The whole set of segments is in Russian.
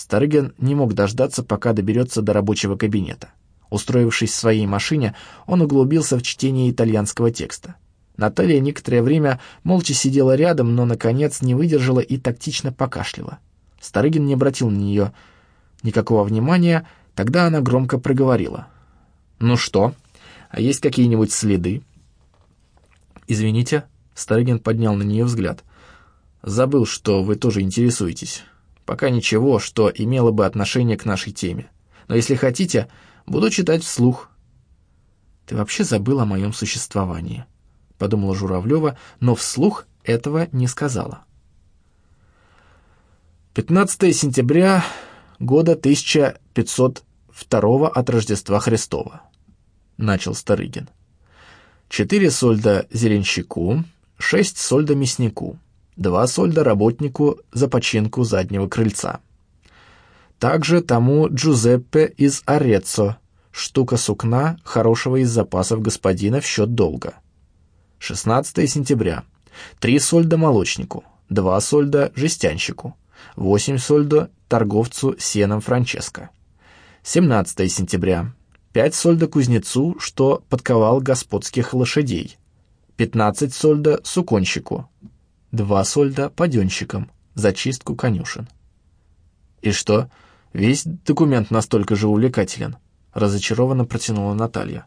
Старыгин не мог дождаться, пока доберется до рабочего кабинета. Устроившись в своей машине, он углубился в чтение итальянского текста. Наталья некоторое время молча сидела рядом, но, наконец, не выдержала и тактично покашляла. Старыгин не обратил на нее никакого внимания, тогда она громко проговорила. «Ну что, а есть какие-нибудь следы?» «Извините», — Старыгин поднял на нее взгляд. «Забыл, что вы тоже интересуетесь. Пока ничего, что имело бы отношение к нашей теме. Но если хотите, буду читать вслух». «Ты вообще забыл о моем существовании», подумала Журавлева, но вслух этого не сказала. 15 сентября года 1502 от Рождества Христова, начал Старыгин. Четыре сольда зеленщику, шесть сольда мяснику, два сольда работнику за починку заднего крыльца. Также тому Джузеппе из Ореццо, штука сукна, хорошего из запасов господина в счет долга. 16 сентября. 3 сольда молочнику, 2 сольда жестянщику, 8 сольда торговцу сеном Франческо. 17 сентября. 5 сольда кузнецу, что подковал господских лошадей. 15 сольда суконщику. 2 сольда паденщикам за чистку конюшен. «И что, весь документ настолько же увлекателен?» разочарованно протянула Наталья.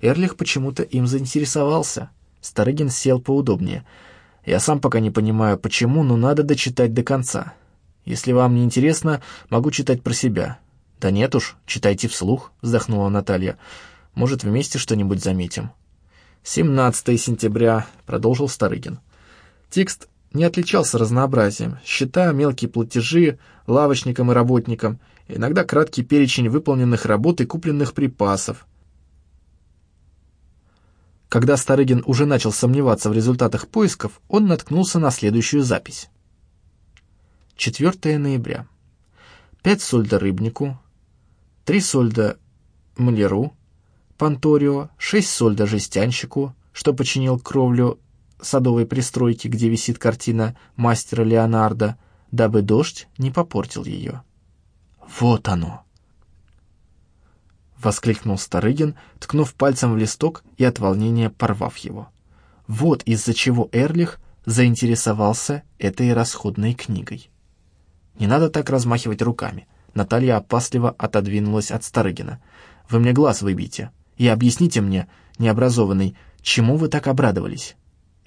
Эрлих почему-то им заинтересовался. Старыгин сел поудобнее. «Я сам пока не понимаю, почему, но надо дочитать до конца. Если вам не интересно, могу читать про себя». «Да нет уж, читайте вслух», — вздохнула Наталья. «Может, вместе что-нибудь заметим». «17 сентября», — продолжил Старыгин. Текст не отличался разнообразием. Счета, мелкие платежи, лавочникам и работникам, иногда краткий перечень выполненных работ и купленных припасов, когда Старыгин уже начал сомневаться в результатах поисков, он наткнулся на следующую запись. 4 ноября. 5 сольда рыбнику, 3 сольда маляру, Панторио, 6 сольда жестянщику, что починил кровлю садовой пристройки, где висит картина мастера Леонардо, дабы дождь не попортил ее. Вот оно! — воскликнул Старыгин, ткнув пальцем в листок и от волнения порвав его. Вот из-за чего Эрлих заинтересовался этой расходной книгой. «Не надо так размахивать руками». Наталья опасливо отодвинулась от Старыгина. «Вы мне глаз выбейте и объясните мне, необразованный, чему вы так обрадовались?»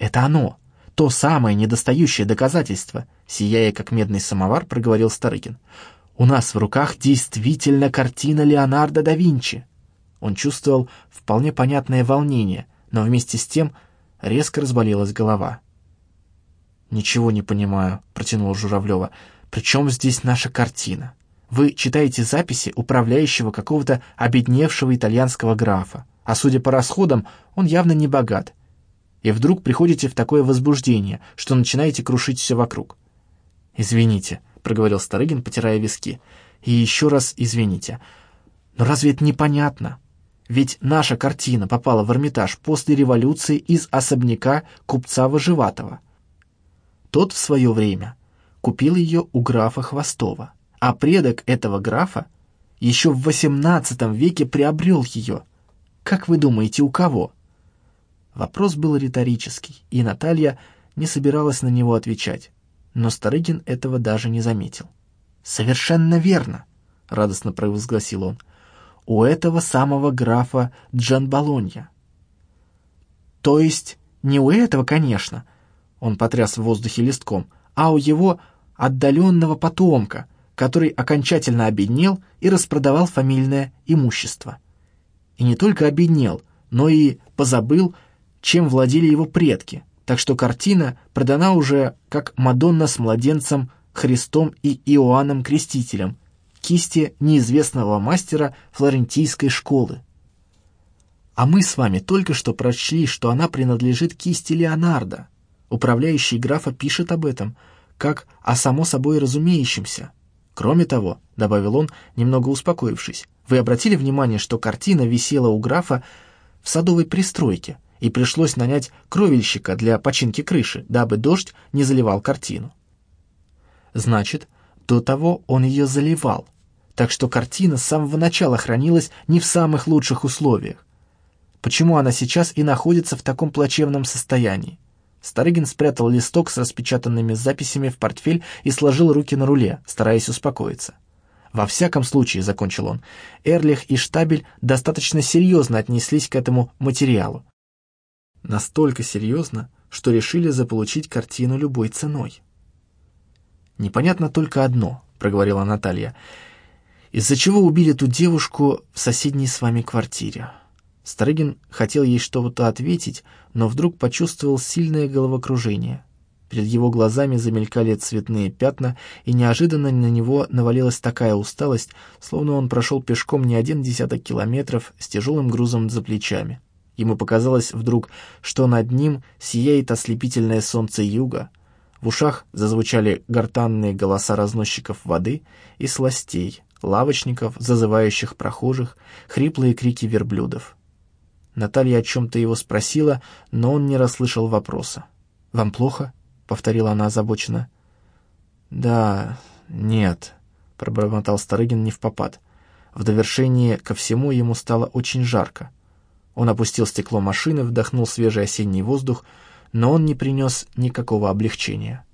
«Это оно, то самое недостающее доказательство», сияя как медный самовар, проговорил Старыгин. У нас в руках действительно картина Леонардо да Винчи. Он чувствовал вполне понятное волнение, но вместе с тем резко разболелась голова. «Ничего не понимаю», — протянула Журавлева. «При чем здесь наша картина? Вы читаете записи управляющего какого-то обедневшего итальянского графа, а судя по расходам, он явно не богат. И вдруг приходите в такое возбуждение, что начинаете крушить все вокруг. Извините, —— проговорил Старыгин, потирая виски. «И еще раз извините. Но разве это непонятно? Ведь наша картина попала в Эрмитаж после революции из особняка купца Выживатого. Тот в свое время купил ее у графа Хвостова, а предок этого графа еще в XVIII веке приобрел ее. Как вы думаете, у кого?» Вопрос был риторический, и Наталья не собиралась на него отвечать но Старыгин этого даже не заметил. «Совершенно верно!» — радостно провозгласил он. «У этого самого графа Джан Болонья». «То есть не у этого, конечно», — он потряс в воздухе листком, «а у его отдаленного потомка, который окончательно обеднел и распродавал фамильное имущество. И не только обеднел, но и позабыл, чем владели его предки, так что картина продана уже как Мадонна с младенцем, Христом и Иоанном Крестителем, кисти неизвестного мастера флорентийской школы. А мы с вами только что прочли, что она принадлежит кисти Леонардо. Управляющий графа пишет об этом, как о само собой разумеющемся. Кроме того, — добавил он, немного успокоившись, — вы обратили внимание, что картина висела у графа в садовой пристройке, и пришлось нанять кровельщика для починки крыши, дабы дождь не заливал картину. Значит, До того он ее заливал, так что картина с самого начала хранилась не в самых лучших условиях. Почему она сейчас и находится в таком плачевном состоянии? Старыгин спрятал листок с распечатанными записями в портфель и сложил руки на руле, стараясь успокоиться. Во всяком случае, закончил он, Эрлих и Штабель достаточно серьезно отнеслись к этому материалу. Настолько серьезно, что решили заполучить картину любой ценой. «Непонятно только одно», — проговорила Наталья. «Из-за чего убили ту девушку в соседней с вами квартире?» Старыгин хотел ей что-то ответить, но вдруг почувствовал сильное головокружение. Перед его глазами замелькали цветные пятна, и неожиданно на него навалилась такая усталость, словно он прошел пешком не один десяток километров с тяжелым грузом за плечами. Ему показалось вдруг, что над ним сияет ослепительное солнце юга. В ушах зазвучали гортанные голоса разносчиков воды и сластей, лавочников, зазывающих прохожих, хриплые крики верблюдов. Наталья о чем-то его спросила, но он не расслышал вопроса. «Вам плохо?» — повторила она озабоченно. «Да, нет», — пробормотал Старыгин не в попад. В довершение ко всему ему стало очень жарко. Он опустил стекло машины, вдохнул свежий осенний воздух, но он не принес никакого облегчения.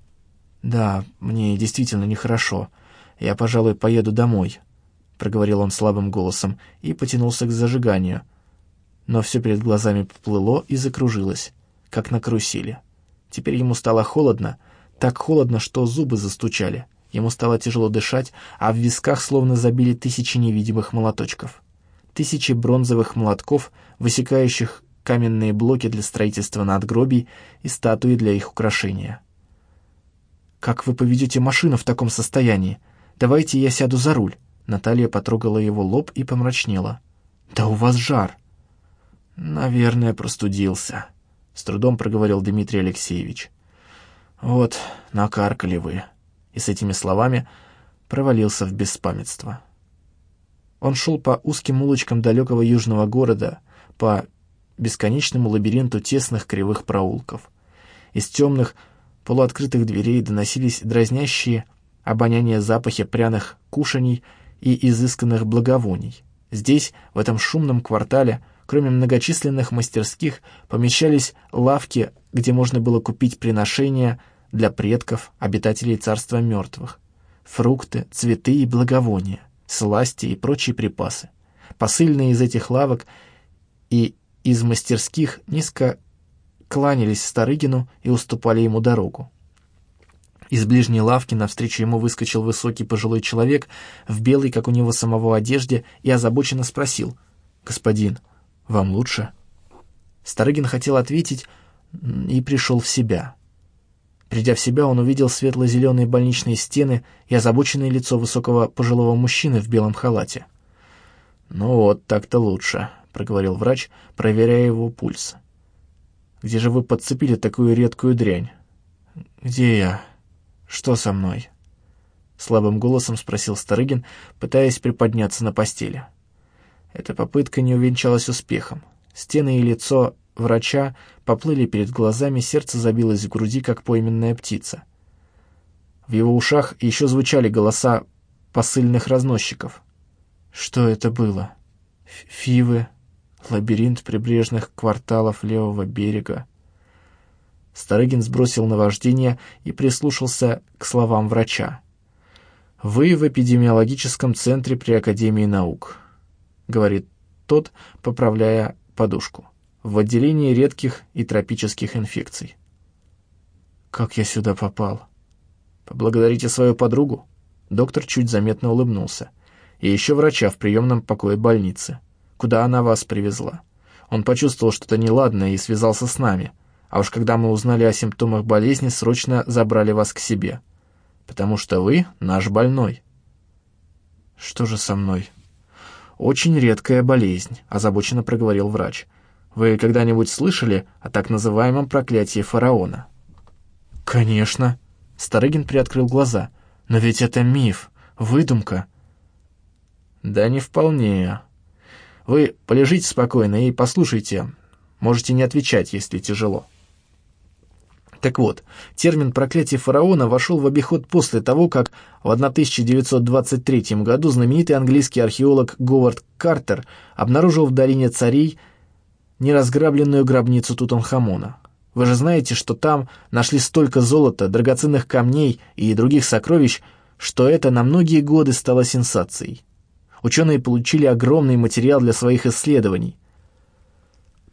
«Да, мне действительно нехорошо. Я, пожалуй, поеду домой», — проговорил он слабым голосом и потянулся к зажиганию — но все перед глазами поплыло и закружилось, как на карусели. Теперь ему стало холодно, так холодно, что зубы застучали. Ему стало тяжело дышать, а в висках словно забили тысячи невидимых молоточков. Тысячи бронзовых молотков, высекающих каменные блоки для строительства надгробий и статуи для их украшения. «Как вы поведете машину в таком состоянии? Давайте я сяду за руль». Наталья потрогала его лоб и помрачнела. «Да у вас жар!» «Наверное, простудился», — с трудом проговорил Дмитрий Алексеевич. «Вот, накаркали вы». И с этими словами провалился в беспамятство. Он шел по узким улочкам далекого южного города, по бесконечному лабиринту тесных кривых проулков. Из темных, полуоткрытых дверей доносились дразнящие обоняния запахи пряных кушаний и изысканных благовоний. Здесь, в этом шумном квартале, Кроме многочисленных мастерских помещались лавки, где можно было купить приношения для предков, обитателей царства мертвых, фрукты, цветы и благовония, сласти и прочие припасы. Посыльные из этих лавок и из мастерских низко кланялись Старыгину и уступали ему дорогу. Из ближней лавки навстречу ему выскочил высокий пожилой человек в белой, как у него самого, одежде и озабоченно спросил «Господин, вам лучше?» Старыгин хотел ответить и пришел в себя. Придя в себя, он увидел светло-зеленые больничные стены и озабоченное лицо высокого пожилого мужчины в белом халате. «Ну вот, так-то лучше», — проговорил врач, проверяя его пульс. «Где же вы подцепили такую редкую дрянь?» «Где я? Что со мной?» Слабым голосом спросил Старыгин, пытаясь приподняться на постели. Эта попытка не увенчалась успехом. Стены и лицо врача поплыли перед глазами, сердце забилось в груди, как пойменная птица. В его ушах еще звучали голоса посыльных разносчиков. Что это было? Фивы, лабиринт прибрежных кварталов левого берега. Старыгин сбросил наваждение и прислушался к словам врача. «Вы в эпидемиологическом центре при Академии наук говорит тот, поправляя подушку. «В отделении редких и тропических инфекций». «Как я сюда попал?» «Поблагодарите свою подругу». Доктор чуть заметно улыбнулся. «И еще врача в приемном покое больницы. Куда она вас привезла?» Он почувствовал что-то неладное и связался с нами. А уж когда мы узнали о симптомах болезни, срочно забрали вас к себе. Потому что вы наш больной. Что же со мной? «Очень редкая болезнь», — озабоченно проговорил врач. «Вы когда-нибудь слышали о так называемом проклятии фараона?» «Конечно». Старыгин приоткрыл глаза. «Но ведь это миф, выдумка». «Да не вполне. Вы полежите спокойно и послушайте. Можете не отвечать, если тяжело». Так вот, термин «проклятие фараона» вошел в обиход после того, как в 1923 году знаменитый английский археолог Говард Картер обнаружил в долине царей неразграбленную гробницу Тутанхамона. Вы же знаете, что там нашли столько золота, драгоценных камней и других сокровищ, что это на многие годы стало сенсацией. Ученые получили огромный материал для своих исследований.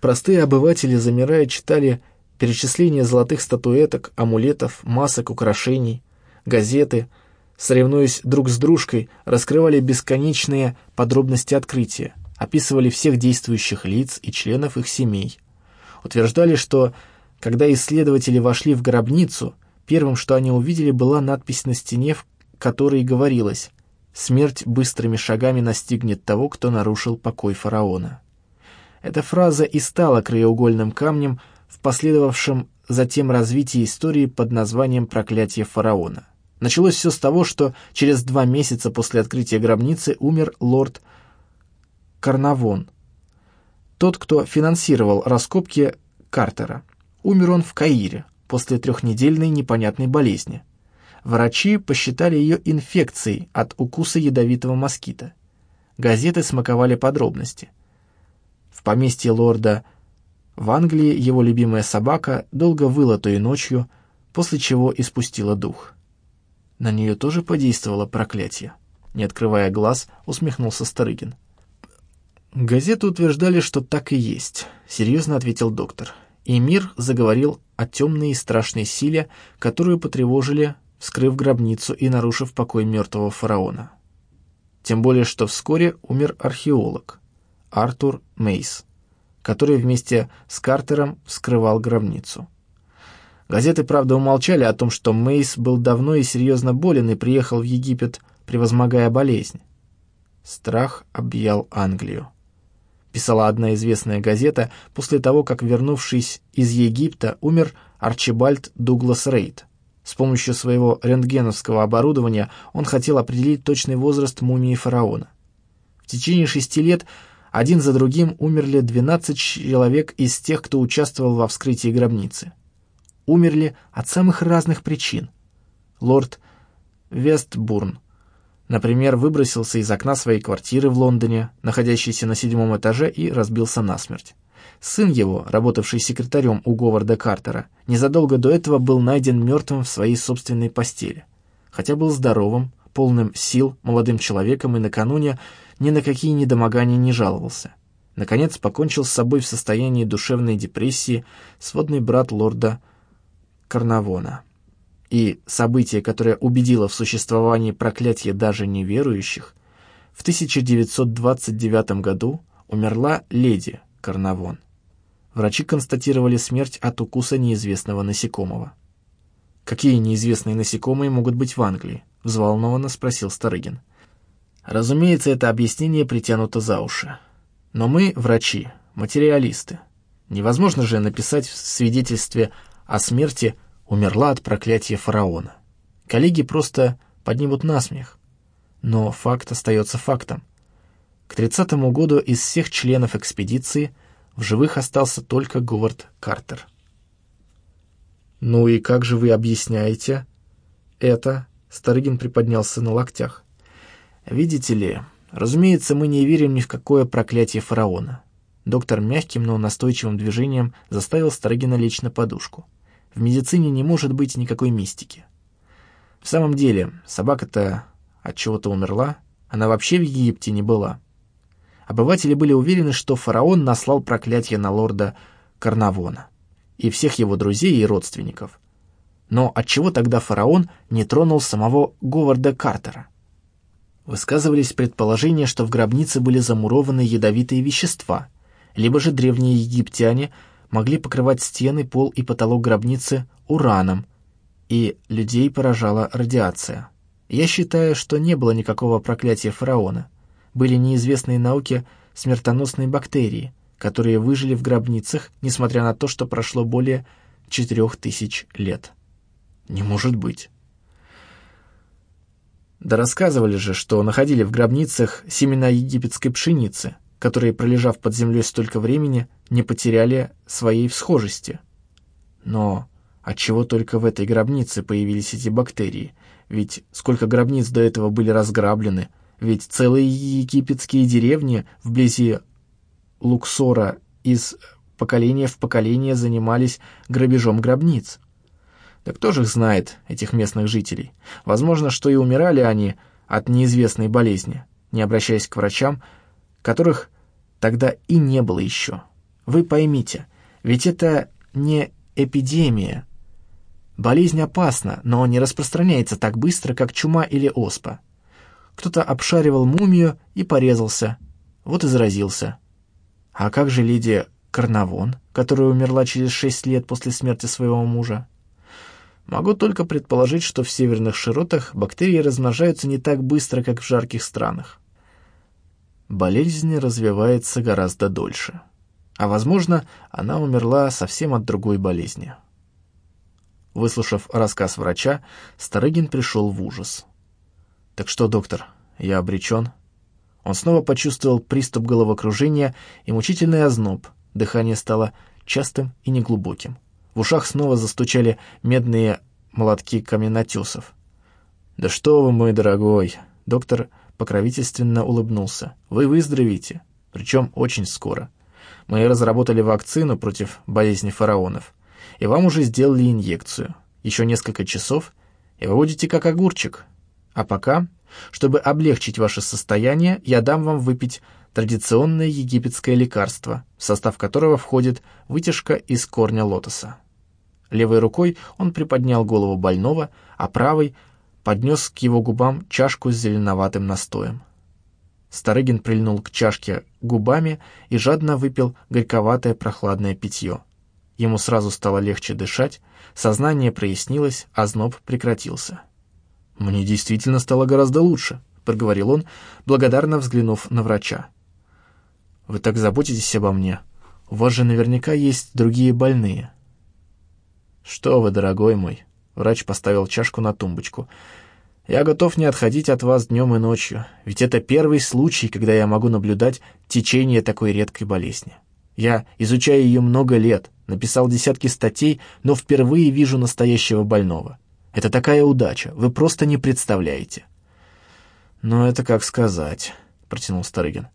Простые обыватели, замирая, читали перечисление золотых статуэток, амулетов, масок, украшений, газеты, соревнуясь друг с дружкой, раскрывали бесконечные подробности открытия, описывали всех действующих лиц и членов их семей. Утверждали, что, когда исследователи вошли в гробницу, первым, что они увидели, была надпись на стене, в которой говорилось «Смерть быстрыми шагами настигнет того, кто нарушил покой фараона». Эта фраза и стала краеугольным камнем – в последовавшем затем развитии истории под названием «Проклятие фараона». Началось все с того, что через два месяца после открытия гробницы умер лорд Карнавон, тот, кто финансировал раскопки Картера. Умер он в Каире после трехнедельной непонятной болезни. Врачи посчитали ее инфекцией от укуса ядовитого москита. Газеты смаковали подробности. В поместье лорда в Англии его любимая собака долго выла той ночью, после чего испустила дух. На нее тоже подействовало проклятие. Не открывая глаз, усмехнулся Старыгин. Газеты утверждали, что так и есть, серьезно ответил доктор. И мир заговорил о темной и страшной силе, которую потревожили, вскрыв гробницу и нарушив покой мертвого фараона. Тем более, что вскоре умер археолог Артур Мейс который вместе с Картером вскрывал гробницу. Газеты, правда, умолчали о том, что Мейс был давно и серьезно болен и приехал в Египет, превозмогая болезнь. Страх объял Англию. Писала одна известная газета после того, как, вернувшись из Египта, умер Арчибальд Дуглас Рейд. С помощью своего рентгеновского оборудования он хотел определить точный возраст мумии фараона. В течение шести лет один за другим умерли 12 человек из тех, кто участвовал во вскрытии гробницы. Умерли от самых разных причин. Лорд Вестбурн, например, выбросился из окна своей квартиры в Лондоне, находящейся на седьмом этаже, и разбился насмерть. Сын его, работавший секретарем у Говарда Картера, незадолго до этого был найден мертвым в своей собственной постели. Хотя был здоровым, полным сил, молодым человеком и накануне ни на какие недомогания не жаловался. Наконец покончил с собой в состоянии душевной депрессии сводный брат лорда Карнавона. И событие, которое убедило в существовании проклятия даже неверующих, в 1929 году умерла леди Карнавон. Врачи констатировали смерть от укуса неизвестного насекомого. «Какие неизвестные насекомые могут быть в Англии?» — взволнованно спросил Старыгин. Разумеется, это объяснение притянуто за уши. Но мы, врачи, материалисты. Невозможно же написать в свидетельстве о смерти «умерла от проклятия фараона». Коллеги просто поднимут насмех. Но факт остается фактом. К 30 году из всех членов экспедиции в живых остался только Говард Картер. «Ну и как же вы объясняете это?» Старыгин приподнялся на локтях. Видите ли, разумеется, мы не верим ни в какое проклятие фараона. Доктор мягким, но настойчивым движением заставил Старыгина лечь на подушку. В медицине не может быть никакой мистики. В самом деле, собака-то от чего-то умерла, она вообще в Египте не была. Обыватели были уверены, что фараон наслал проклятие на лорда Карнавона и всех его друзей и родственников. Но отчего тогда фараон не тронул самого Говарда Картера? Высказывались предположения, что в гробнице были замурованы ядовитые вещества, либо же древние египтяне могли покрывать стены, пол и потолок гробницы ураном, и людей поражала радиация. Я считаю, что не было никакого проклятия фараона. Были неизвестные науке смертоносные бактерии, которые выжили в гробницах, несмотря на то, что прошло более четырех тысяч лет. Не может быть. Да рассказывали же, что находили в гробницах семена египетской пшеницы, которые, пролежав под землей столько времени, не потеряли своей всхожести. Но Отчего только в этой гробнице появились эти бактерии? Ведь сколько гробниц до этого были разграблены? Ведь целые египетские деревни вблизи Луксора из поколения в поколение занимались грабежом гробниц. Да кто же их знает, этих местных жителей? Возможно, что и умирали они от неизвестной болезни, не обращаясь к врачам, которых тогда и не было еще. Вы поймите, ведь это не эпидемия, Болезнь опасна, но не распространяется так быстро, как чума или оспа. Кто-то обшаривал мумию и порезался, вот и заразился. А как же леди Карнавон, которая умерла через шесть лет после смерти своего мужа? Могу только предположить, что в северных широтах бактерии размножаются не так быстро, как в жарких странах. Болезнь развивается гораздо дольше. А, возможно, она умерла совсем от другой болезни. Выслушав рассказ врача, Старыгин пришел в ужас. «Так что, доктор, я обречен?» Он снова почувствовал приступ головокружения и мучительный озноб. Дыхание стало частым и неглубоким. В ушах снова застучали медные молотки каменотесов. «Да что вы, мой дорогой!» Доктор покровительственно улыбнулся. «Вы выздоровеете, причем очень скоро. Мы разработали вакцину против болезни фараонов и вам уже сделали инъекцию. Еще несколько часов, и вы будете как огурчик. А пока, чтобы облегчить ваше состояние, я дам вам выпить традиционное египетское лекарство, в состав которого входит вытяжка из корня лотоса. Левой рукой он приподнял голову больного, а правой поднес к его губам чашку с зеленоватым настоем. Старыгин прильнул к чашке губами и жадно выпил горьковатое прохладное питье. Ему сразу стало легче дышать, сознание прояснилось, а зноб прекратился. «Мне действительно стало гораздо лучше», — проговорил он, благодарно взглянув на врача. «Вы так заботитесь обо мне. У вас же наверняка есть другие больные». «Что вы, дорогой мой», — врач поставил чашку на тумбочку, — «я готов не отходить от вас днем и ночью, ведь это первый случай, когда я могу наблюдать течение такой редкой болезни. Я изучаю ее много лет, написал десятки статей, но впервые вижу настоящего больного. Это такая удача, вы просто не представляете». «Но это как сказать», — протянул Старыгин.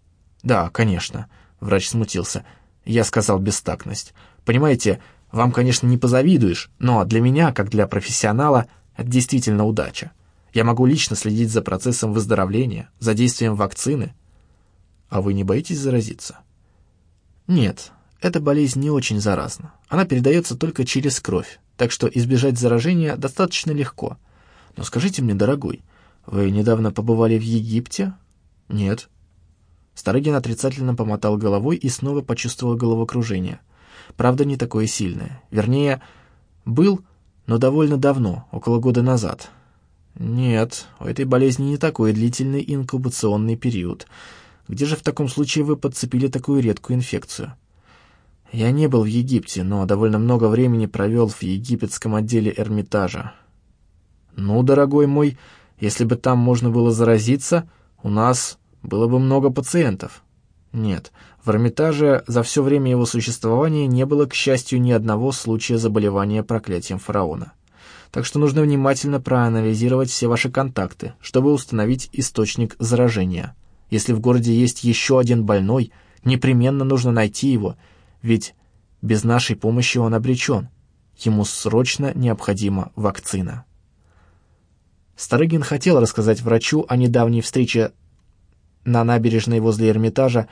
«Да, конечно», — врач смутился. Я сказал бестактность. «Понимаете, вам, конечно, не позавидуешь, но для меня, как для профессионала, это действительно удача. Я могу лично следить за процессом выздоровления, за действием вакцины. А вы не боитесь заразиться?» «Нет, эта болезнь не очень заразна. Она передается только через кровь, так что избежать заражения достаточно легко. Но скажите мне, дорогой, вы недавно побывали в Египте? Нет. Старыгин отрицательно помотал головой и снова почувствовал головокружение. Правда, не такое сильное. Вернее, был, но довольно давно, около года назад. Нет, у этой болезни не такой длительный инкубационный период. Где же в таком случае вы подцепили такую редкую инфекцию? Я не был в Египте, но довольно много времени провел в египетском отделе Эрмитажа. Ну, дорогой мой, если бы там можно было заразиться, у нас было бы много пациентов. Нет, в Эрмитаже за все время его существования не было, к счастью, ни одного случая заболевания проклятием фараона. Так что нужно внимательно проанализировать все ваши контакты, чтобы установить источник заражения. Если в городе есть еще один больной, непременно нужно найти его – ведь без нашей помощи он обречен. Ему срочно необходима вакцина. Старыгин хотел рассказать врачу о недавней встрече на набережной возле Эрмитажа,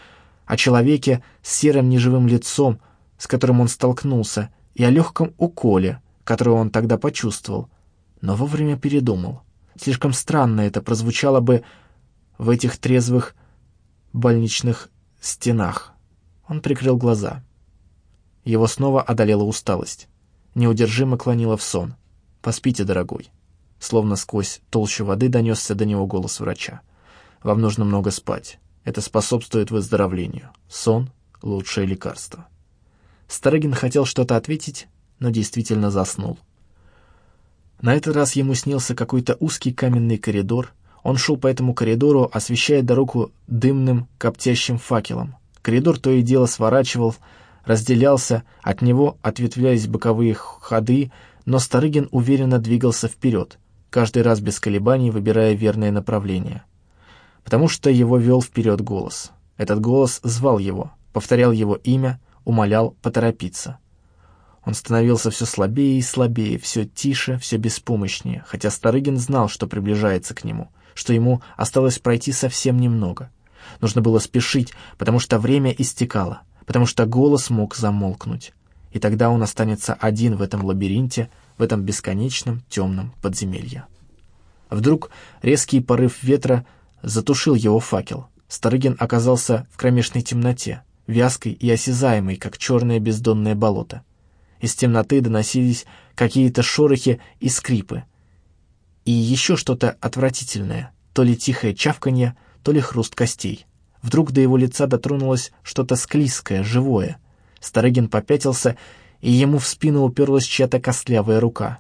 о человеке с серым неживым лицом, с которым он столкнулся, и о легком уколе, который он тогда почувствовал, но вовремя передумал. Слишком странно это прозвучало бы в этих трезвых больничных стенах. Он прикрыл глаза. Его снова одолела усталость. Неудержимо клонила в сон. «Поспите, дорогой». Словно сквозь толщу воды донесся до него голос врача. «Вам нужно много спать. Это способствует выздоровлению. Сон — лучшее лекарство». Старыгин хотел что-то ответить, но действительно заснул. На этот раз ему снился какой-то узкий каменный коридор. Он шел по этому коридору, освещая дорогу дымным коптящим факелом. Коридор то и дело сворачивал разделялся, от него ответвлялись боковые ходы, но Старыгин уверенно двигался вперед, каждый раз без колебаний выбирая верное направление. Потому что его вел вперед голос. Этот голос звал его, повторял его имя, умолял поторопиться. Он становился все слабее и слабее, все тише, все беспомощнее, хотя Старыгин знал, что приближается к нему, что ему осталось пройти совсем немного. Нужно было спешить, потому что время истекало, потому что голос мог замолкнуть. И тогда он останется один в этом лабиринте, в этом бесконечном темном подземелье. Вдруг резкий порыв ветра затушил его факел. Старыгин оказался в кромешной темноте, вязкой и осязаемой, как черное бездонное болото. Из темноты доносились какие-то шорохи и скрипы. И еще что-то отвратительное, то ли тихое чавканье, то ли хруст костей. Вдруг до его лица дотронулось что-то склизкое, живое. Старыгин попятился, и ему в спину уперлась чья-то костлявая рука.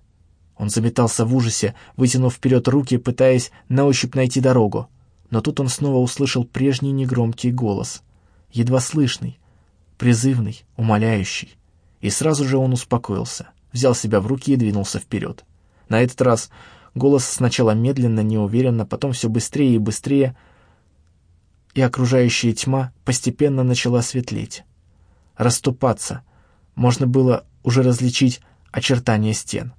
Он заметался в ужасе, вытянув вперед руки, пытаясь на ощупь найти дорогу. Но тут он снова услышал прежний негромкий голос, едва слышный, призывный, умоляющий. И сразу же он успокоился, взял себя в руки и двинулся вперед. На этот раз голос сначала медленно, неуверенно, потом все быстрее и быстрее, и окружающая тьма постепенно начала светлеть, расступаться. Можно было уже различить очертания стен.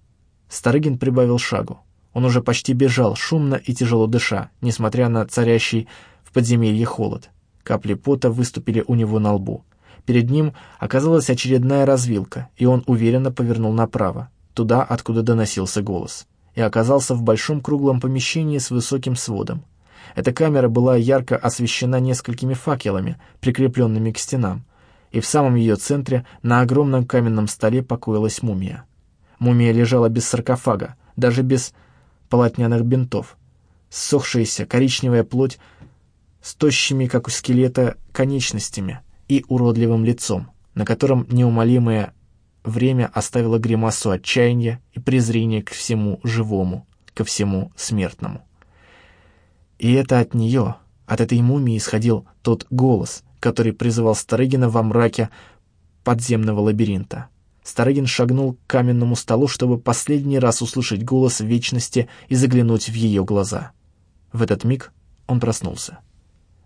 Старыгин прибавил шагу. Он уже почти бежал, шумно и тяжело дыша, несмотря на царящий в подземелье холод. Капли пота выступили у него на лбу. Перед ним оказалась очередная развилка, и он уверенно повернул направо, туда, откуда доносился голос, и оказался в большом круглом помещении с высоким сводом. Эта камера была ярко освещена несколькими факелами, прикрепленными к стенам, и в самом ее центре на огромном каменном столе покоилась мумия. Мумия лежала без саркофага, даже без полотняных бинтов. Ссохшаяся коричневая плоть с тощими, как у скелета, конечностями и уродливым лицом, на котором неумолимое время оставило гримасу отчаяния и презрения к всему живому, ко всему смертному. И это от нее, от этой мумии исходил тот голос, который призывал Старыгина во мраке подземного лабиринта. Старыгин шагнул к каменному столу, чтобы последний раз услышать голос вечности и заглянуть в ее глаза. В этот миг он проснулся.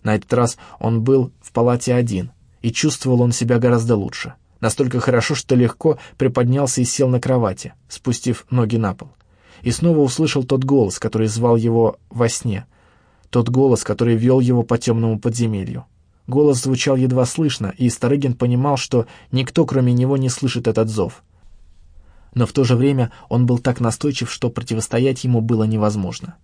На этот раз он был в палате один, и чувствовал он себя гораздо лучше. Настолько хорошо, что легко приподнялся и сел на кровати, спустив ноги на пол. И снова услышал тот голос, который звал его во сне. Тот голос, который вел его по темному подземелью. Голос звучал едва слышно, и Старыгин понимал, что никто, кроме него, не слышит этот зов. Но в то же время он был так настойчив, что противостоять ему было невозможно.